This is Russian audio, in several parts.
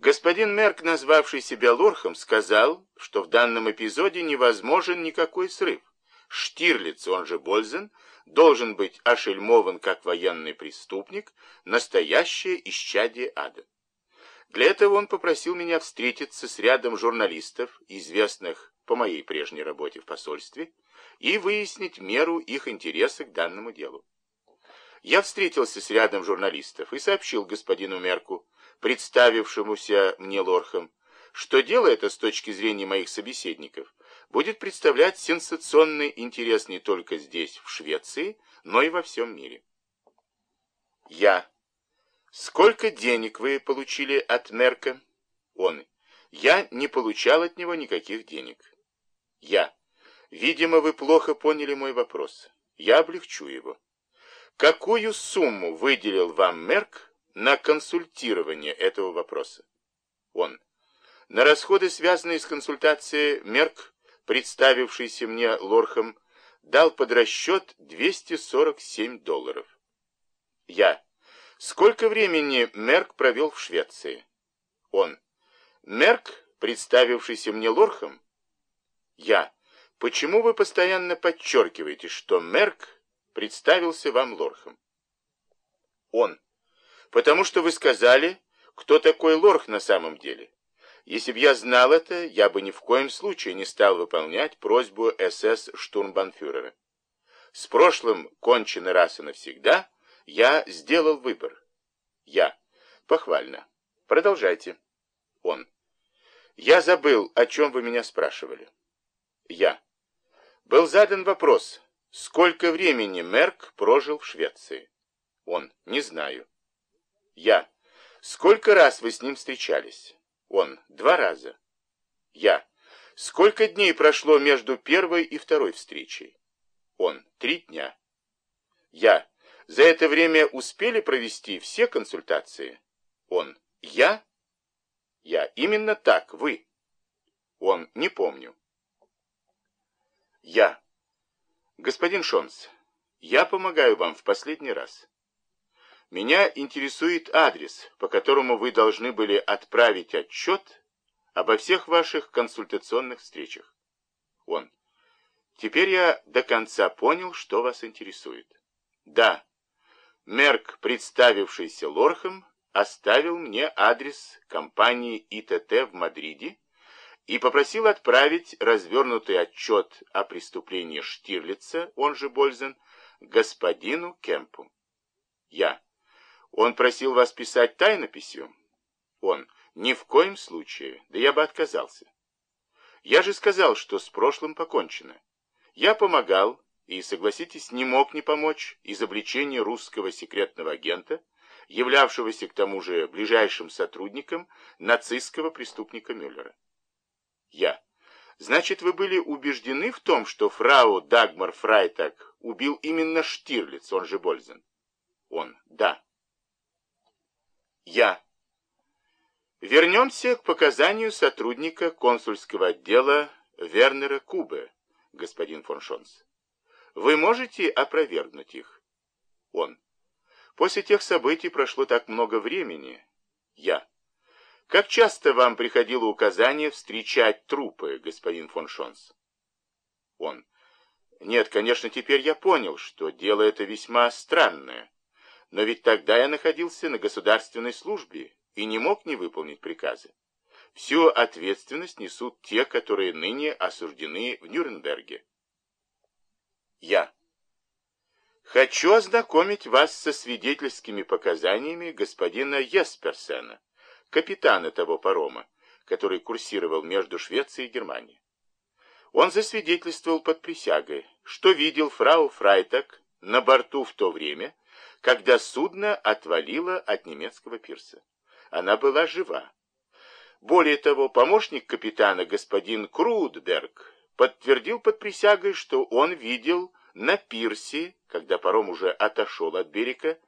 Господин Мерк, назвавший себя Лорхом, сказал, что в данном эпизоде невозможен никакой срыв. Штирлиц, он же Бользен, должен быть ошельмован как военный преступник, настоящее исчадие ада. Для этого он попросил меня встретиться с рядом журналистов, известных по моей прежней работе в посольстве, и выяснить меру их интереса к данному делу. Я встретился с рядом журналистов и сообщил господину Мерку, представившемуся мне Лорхом, что дело это с точки зрения моих собеседников будет представлять сенсационный интерес не только здесь, в Швеции, но и во всем мире. Я. Сколько денег вы получили от Мерка? Он. Я не получал от него никаких денег. Я. Видимо, вы плохо поняли мой вопрос. Я облегчу его. Какую сумму выделил вам Мерк на консультирование этого вопроса? Он. На расходы, связанные с консультацией, Мерк, представившийся мне Лорхом, дал под расчет 247 долларов. Я. Сколько времени Мерк провел в Швеции? Он. Мерк, представившийся мне Лорхом? Я. Почему вы постоянно подчеркиваете, что Мерк представился вам Лорхом? Он. Потому что вы сказали, кто такой Лорх на самом деле. Если бы я знал это, я бы ни в коем случае не стал выполнять просьбу СС штурмбанфюрера. С прошлым кончено раз и навсегда, я сделал выбор. Я. Похвально. Продолжайте. Он. Я забыл, о чем вы меня спрашивали. Я. Был задан вопрос, сколько времени Мерк прожил в Швеции? Он, не знаю. Я. Сколько раз вы с ним встречались? Он, два раза. Я. Сколько дней прошло между первой и второй встречей? Он, три дня. Я. За это время успели провести все консультации? Он, я? Я, именно так, вы. Он, не помню. Я. Господин Шонс, я помогаю вам в последний раз. Меня интересует адрес, по которому вы должны были отправить отчет обо всех ваших консультационных встречах. Он. Теперь я до конца понял, что вас интересует. Да, Мерк, представившийся Лорхом, оставил мне адрес компании ИТТ в Мадриде, и попросил отправить развернутый отчет о преступлении Штирлица, он же Бользен, господину Кемпу. Я. Он просил вас писать тайнописью? Он. Ни в коем случае, да я бы отказался. Я же сказал, что с прошлым покончено. Я помогал, и, согласитесь, не мог не помочь изобличению русского секретного агента, являвшегося к тому же ближайшим сотрудником нацистского преступника Мюллера. Я. Значит, вы были убеждены в том, что фрау Дагмар Фрайтак убил именно Штирлиц, он же Бользен? Он. Да. Я. Вернемся к показанию сотрудника консульского отдела Вернера Кубе, господин фон Шонс. Вы можете опровергнуть их? Он. После тех событий прошло так много времени. Я. Как часто вам приходило указание встречать трупы, господин фон Шонс? Он. Нет, конечно, теперь я понял, что дело это весьма странное. Но ведь тогда я находился на государственной службе и не мог не выполнить приказы. Всю ответственность несут те, которые ныне осуждены в Нюрнберге. Я. Хочу ознакомить вас со свидетельскими показаниями господина Есперсена капитана того парома, который курсировал между Швецией и Германией. Он засвидетельствовал под присягой, что видел фрау Фрайтак на борту в то время, когда судно отвалило от немецкого пирса. Она была жива. Более того, помощник капитана господин Крудберг подтвердил под присягой, что он видел на пирсе, когда паром уже отошел от берега,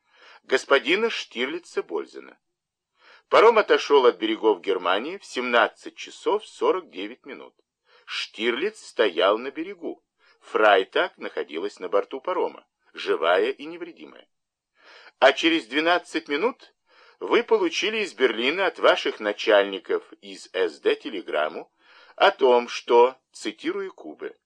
господина Штирлица Бользена. Паром отошел от берегов Германии в 17 часов 49 минут. Штирлиц стоял на берегу. Фрайтак находилась на борту парома, живая и невредимая. А через 12 минут вы получили из Берлина от ваших начальников из СД телеграмму о том, что, цитирую Кубы,